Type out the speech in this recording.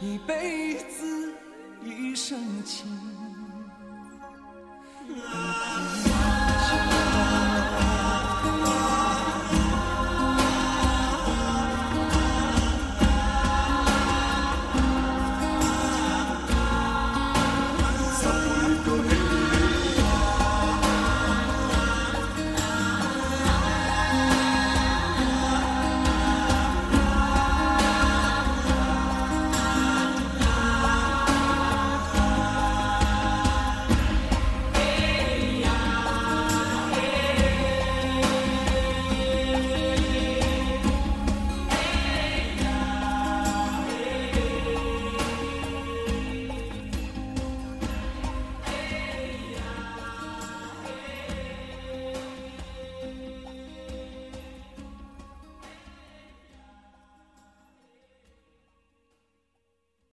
一辈子一生情。